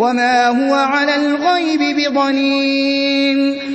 وَمَا هُوَ عَلَى الْغَيْبِ بِضَنِينٍ